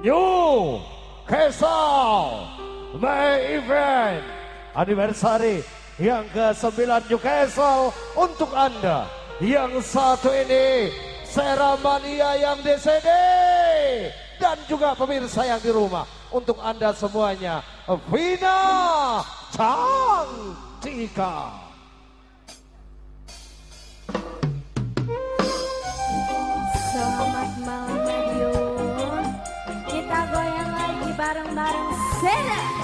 New Castle May Event Anniversary yang ke-9 Newcastle untuk Anda. Yang satu ini Seramania yang sini dan juga pemirsa yang di rumah untuk Anda semuanya. Vina Cantika. Selamat malam bareng-bareng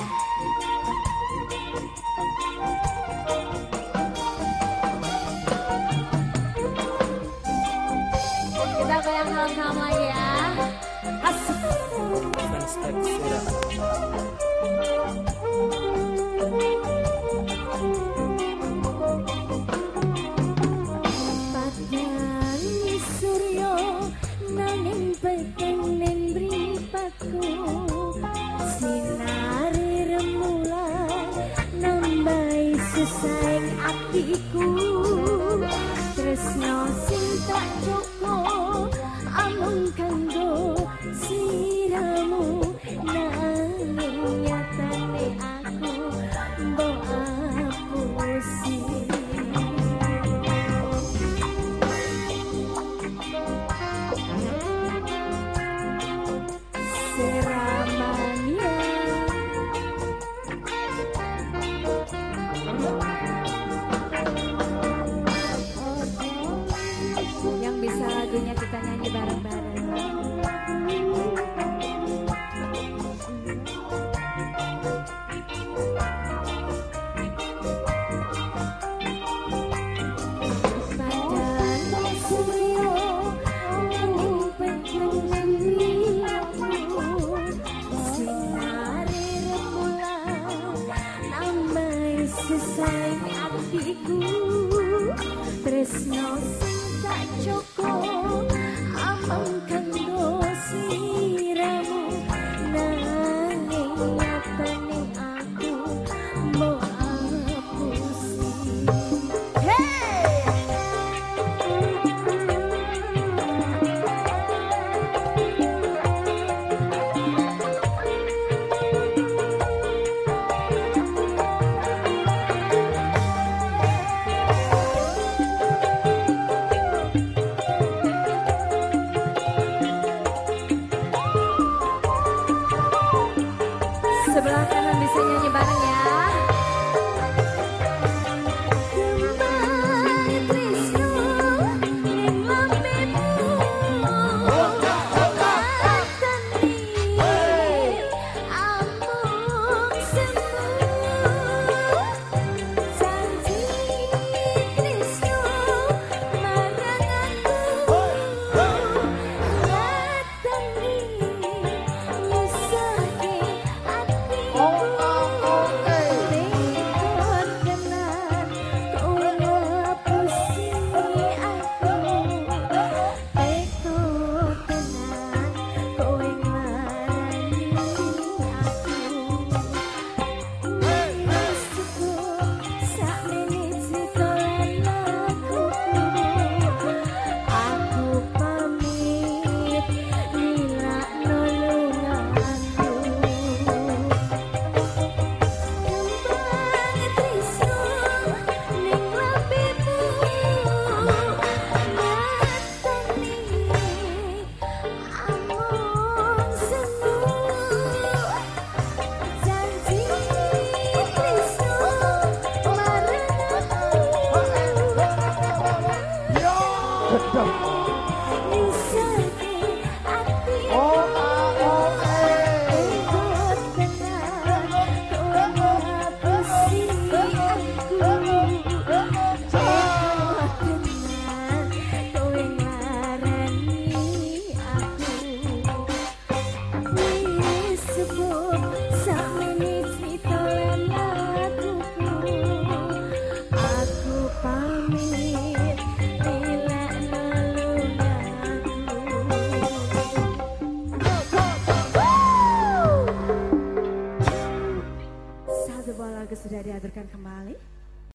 sesaing atiku. Tresno sing tak cukup lagunya kita nyanyi bareng-bareng. Tresno sing tak cukup Sebelah hadirkan kembali.